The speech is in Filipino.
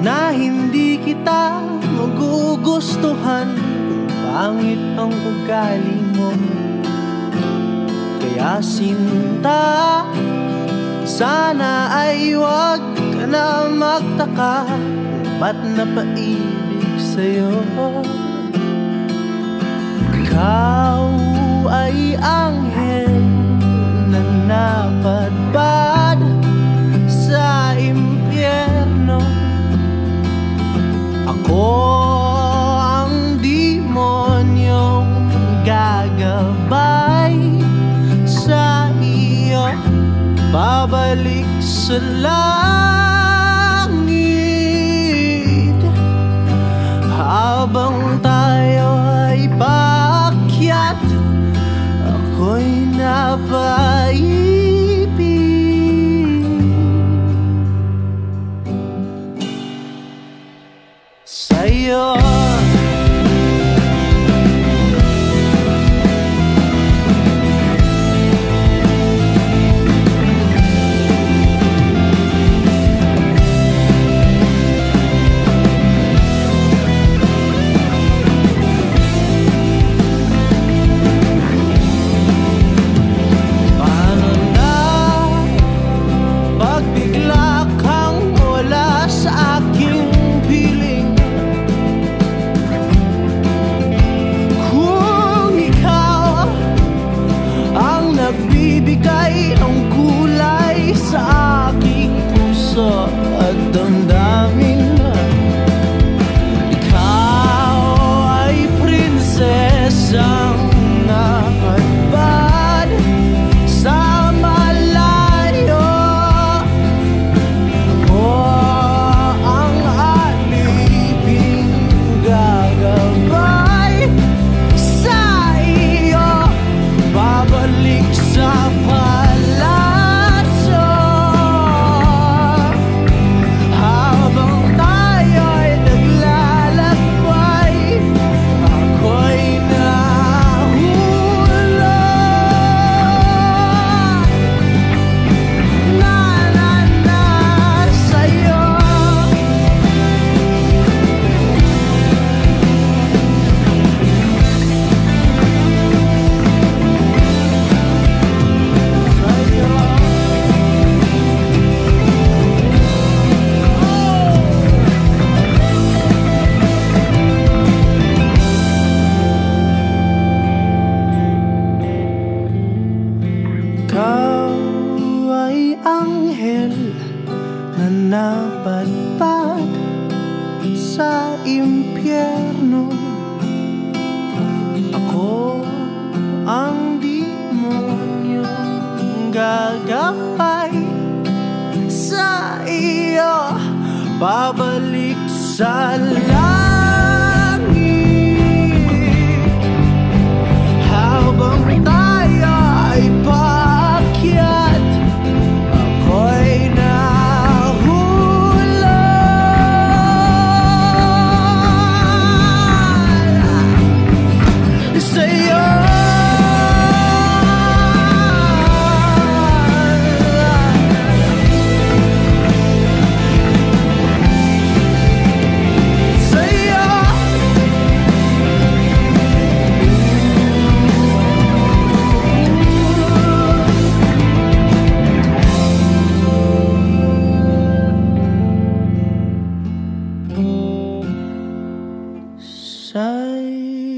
na hindi kita magugustuhan. Pangit ang ugali mo. Kaya sinta Sana ay wag ka na magtaka Ba't napaibig sa'yo. Ikaw ay ang sa langit. Habang tayo ay paakyat Ako'y napaibig Sa'yo I've done. Napadpad sa impyerno. Ako ang demonyong gagapay sa iyo. Babalik sa langit Sa'yo